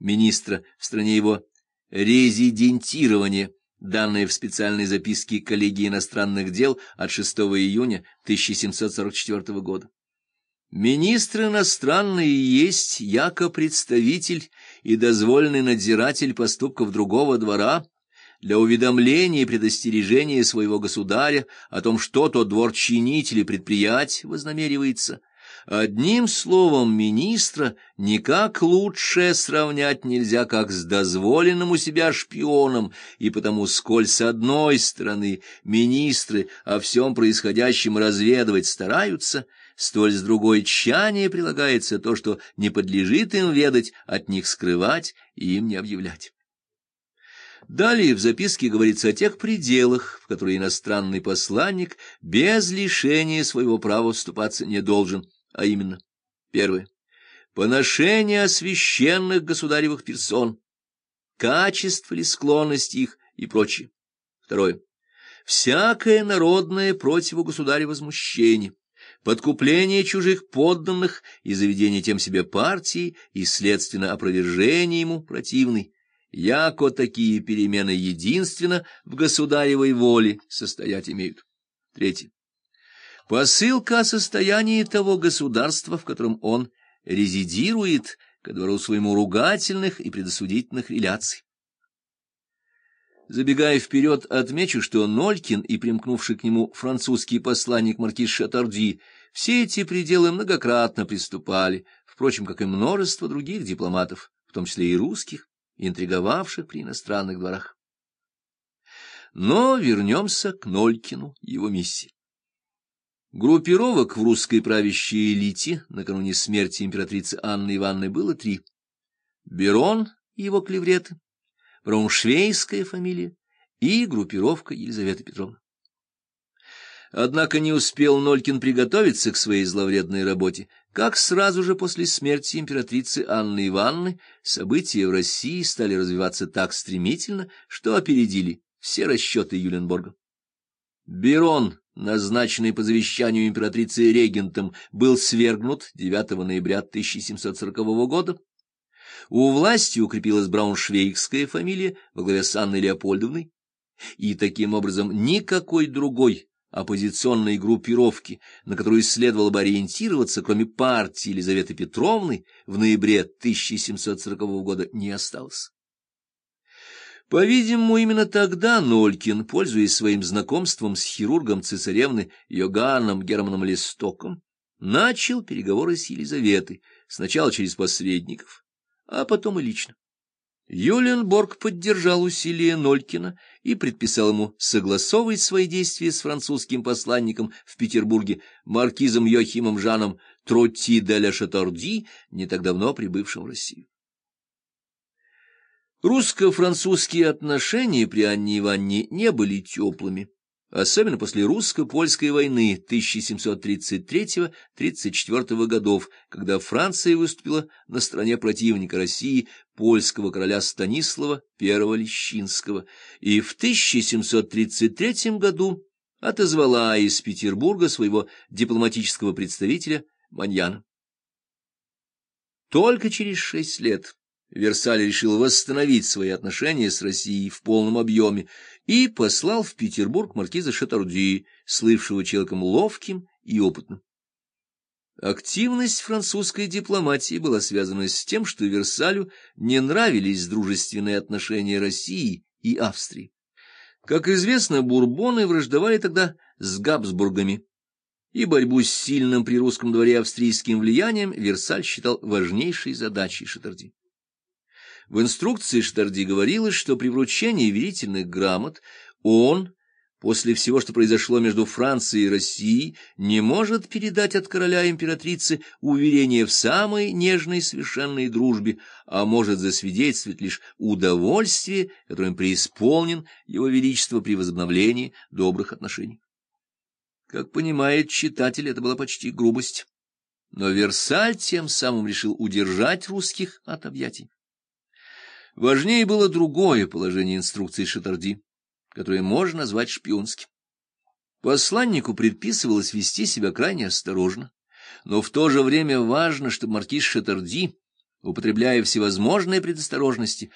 министра в стране его резидентирования, данное в специальной записке коллегии иностранных дел от 6 июня 1744 года. Министр иностранный есть, яко представитель и дозволенный надзиратель поступков другого двора, для уведомления и предостережения своего государя о том, что тот двор чинить или предприять вознамеривается. Одним словом, министра никак лучше сравнять нельзя, как с дозволенным у себя шпионом, и потому, сколь с одной стороны министры о всем происходящем разведывать стараются, столь с другой тщание прилагается то, что не подлежит им ведать, от них скрывать и им не объявлять. Далее в записке говорится о тех пределах, в которые иностранный посланник без лишения своего права вступаться не должен, а именно, первое, поношение священных государевых персон, качеств или склонность их и прочее. Второе, всякое народное противогосударе возмущение, подкупление чужих подданных и заведение тем себе партии и, следственно, опровержение ему противный, яко такие перемены единственно в государевой воле состоять имеют. Третье. Посылка о состоянии того государства, в котором он резидирует, ко двору своему ругательных и предосудительных реляций. Забегая вперед, отмечу, что Нолькин и примкнувший к нему французский посланник маркиз Шатарди все эти пределы многократно приступали, впрочем, как и множество других дипломатов, в том числе и русских, интриговавших при иностранных дворах. Но вернемся к Нолькину его миссии. Группировок в русской правящей элите накануне смерти императрицы Анны Ивановны было три. Берон и его клевреты, Брауншвейская фамилия и группировка Елизаветы Петровны. Однако не успел Нолькин приготовиться к своей зловредной работе, как сразу же после смерти императрицы Анны Ивановны события в России стали развиваться так стремительно, что опередили все расчеты Юленборга. Берон, назначенный по завещанию императрицы регентом, был свергнут 9 ноября 1740 года. У власти укрепилась брауншвейгская фамилия во главе с Анной Леопольдовной, и таким образом никакой другой оппозиционной группировки, на которую следовало бы ориентироваться, кроме партии Елизаветы Петровны, в ноябре 1740 года не осталось. По-видимому, именно тогда Нолькин, пользуясь своим знакомством с хирургом цесаревны Йоганном Германом Листоком, начал переговоры с Елизаветой, сначала через посредников, а потом и лично. Юленборг поддержал усилия Нолькина и предписал ему согласовывать свои действия с французским посланником в Петербурге маркизом Йохимом Жаном Тротти де ля Шаторди, не так давно прибывшим в Россию. Русско-французские отношения при Анне Ивановне не были теплыми особенно после русско-польской войны 1733-34 годов, когда Франция выступила на стороне противника России, польского короля Станислава I Лещинского, и в 1733 году отозвала из Петербурга своего дипломатического представителя Маньяна. Только через шесть лет Версаль решил восстановить свои отношения с Россией в полном объеме и послал в Петербург маркиза Шатарди, слывшего человеком ловким и опытным. Активность французской дипломатии была связана с тем, что Версалю не нравились дружественные отношения России и Австрии. Как известно, бурбоны враждовали тогда с Габсбургами, и борьбу с сильным при русском дворе австрийским влиянием Версаль считал важнейшей задачей Шатарди. В инструкции Штарди говорилось, что при вручении верительных грамот он, после всего, что произошло между Францией и Россией, не может передать от короля императрицы уверение в самой нежной совершенной дружбе, а может засвидетельствовать лишь удовольствие, которым преисполнен его величество при возобновлении добрых отношений. Как понимает читатель, это была почти грубость. Но Версаль тем самым решил удержать русских от объятий. Важнее было другое положение инструкции Шатарди, которое можно назвать шпионским. Посланнику предписывалось вести себя крайне осторожно, но в то же время важно, чтобы маркиз Шатарди употребляя всевозможные предосторожности,